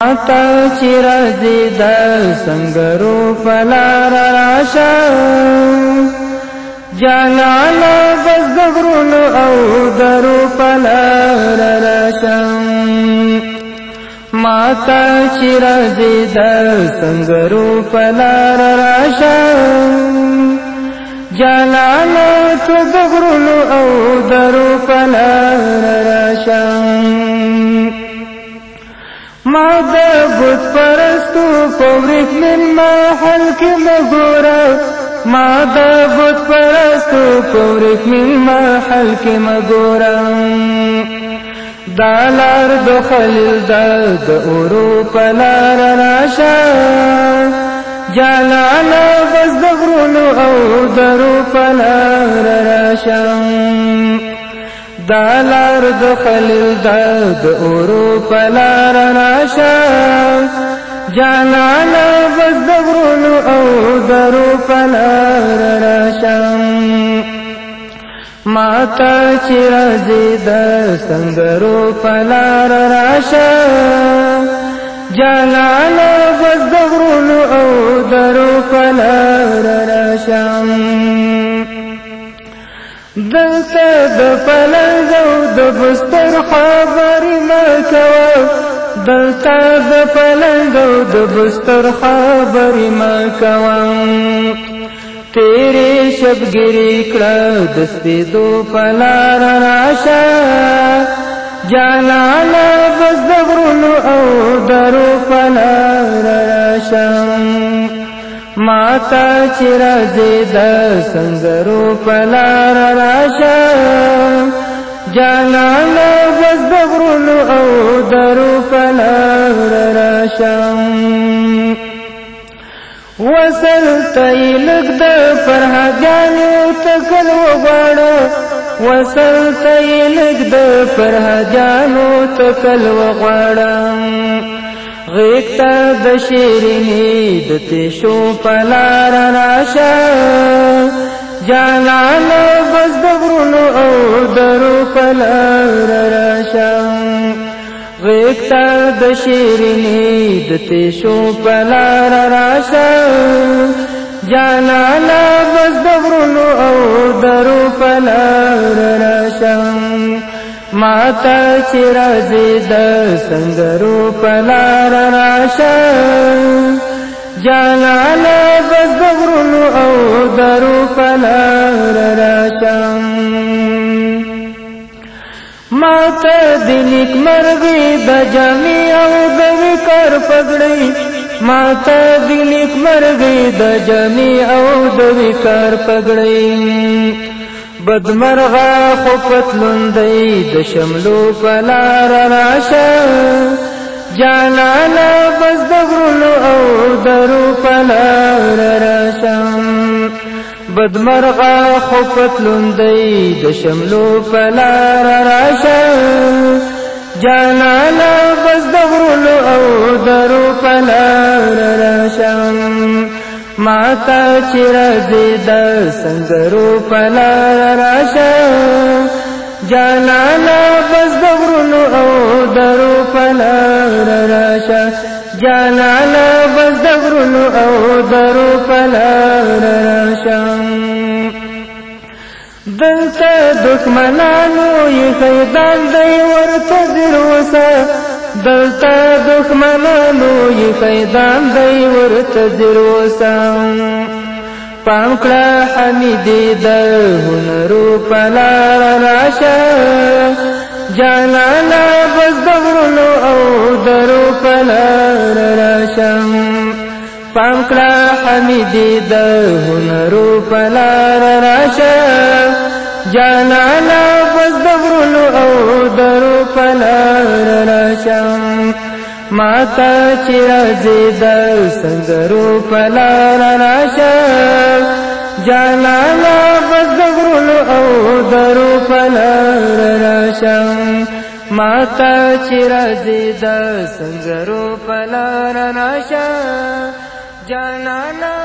تا چې راځي د سنگرو پلار راشه جانان بس د غرونو او درو پلار راشه ما تا چې راځي د سنگرو پلار راشه جانان ته د غرونو او درو پلار راشه ما د بت پرستو پورخ من محل کې مګورا ما د بت پرستو پورخ من محل کې مګورا دالار د خلیل د د اورو پلار راشه جلال بس د غرونو او درو پلار راشه دا لار د خلیل دا د اورو پلار راشه جانانا بس د غرونو او درو پلار راشه ماتا چې راځي د سندرو پلار راشه جانانا بس د غرونو او درو پلار راشه دلته د پلنګ او د بستر خبرې مه کوه دلته د پلنګ او د بستر خبرې مه کوه تیرې شبګري کړه د سپېدو په لار راشه جانانه بس د غرونو او درو په لار راشه ماتا چرا زید سنگرو پلار راشا جانان بس بغرون او درو پلار راشا وصل تای لگ دا پرحجانیو تکل وغاڑا وصل تای لگ دا پرحجانو تکل وغاڑا غیکتا د شیرینی د تیشو پلار راشه جانان بس د ورونو او درو پلار راشه غیکتا د شیرینی د تیشو پلار راشه جانان بس د ماتا چې راځي د سنگرو پلار راشه جلال بس بغرونو او درو پلار راشه ماتا د نیک مرغي د جامي او د وکر پګړي ماتا د نیک مرغي د جامي او د وکر پګړي بدمرغه خو پتلوندی د شملو په لار راشه جانانه بس د غرونو او درو په لار راشه بدمرغه خو پتلوندی د شملو په لار راشه جانانه بس د غرونو او درو په لار ماتا چرځي د سنگرو پلا راشه جانانا بس دغرونو او درو پلا راشه جانانا بس دغرونو او درو پلا راشه دلته دښمنانو یې خیدان دی ورته دروسه دلته دښمنانو یې پیدام دی ورته ځیر وسم پام کړه حمیدې د هنرو په لاره راشه جانانه بس د غرونو او درو په لاره راشه پام کړه حمیدې د هنرو په لاره راشه جانانه بس د غرونو او درو ماتا چې راځي د سندرو پلار راشه جانانا بس د غرونو او درو پلار راشه ماتا چې راځي د سندرو پلار راشه جانانا